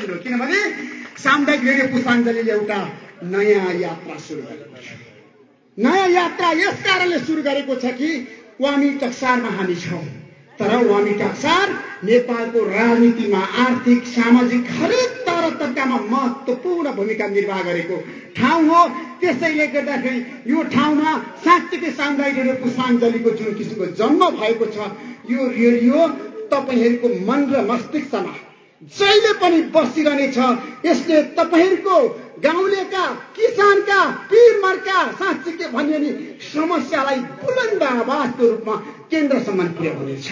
दिन किनभने सामुदायिक रेडियो पुष्पाञ्जलीले एउटा नयाँ यात्रा सुरु गरेको छ। नयाँ यात्रा यस कारणले सुरु गरेको छ कि वामी टक्सारमा हामी छौँ। तर वामी टक्सार नेपालको राजनीतिमा आर्थिक सामाजिक हरेक तर तर्कामा महत्त्वपूर्ण भूमिका निर्वाह गरेको ठाउँ हो। त्यसैले गर्दाखेरि यो ठाउँमा साँच्चीकै सामुदायिक रेडियो पुष्पाञ्जलीको जुन किसिमको जन्म भएको छ यो रेडियो तपाईँहरूको मन र मस्तिष्कमा जहिले पनि बसिरहनेछ यसले तपाईँहरूको गाउँलेका किसानका पिरमरका साँच्चीकै भन्यो भने समस्यालाई बुलन्द आवाजको रूपमा केन्द्रसम्म पुर्याउनेछ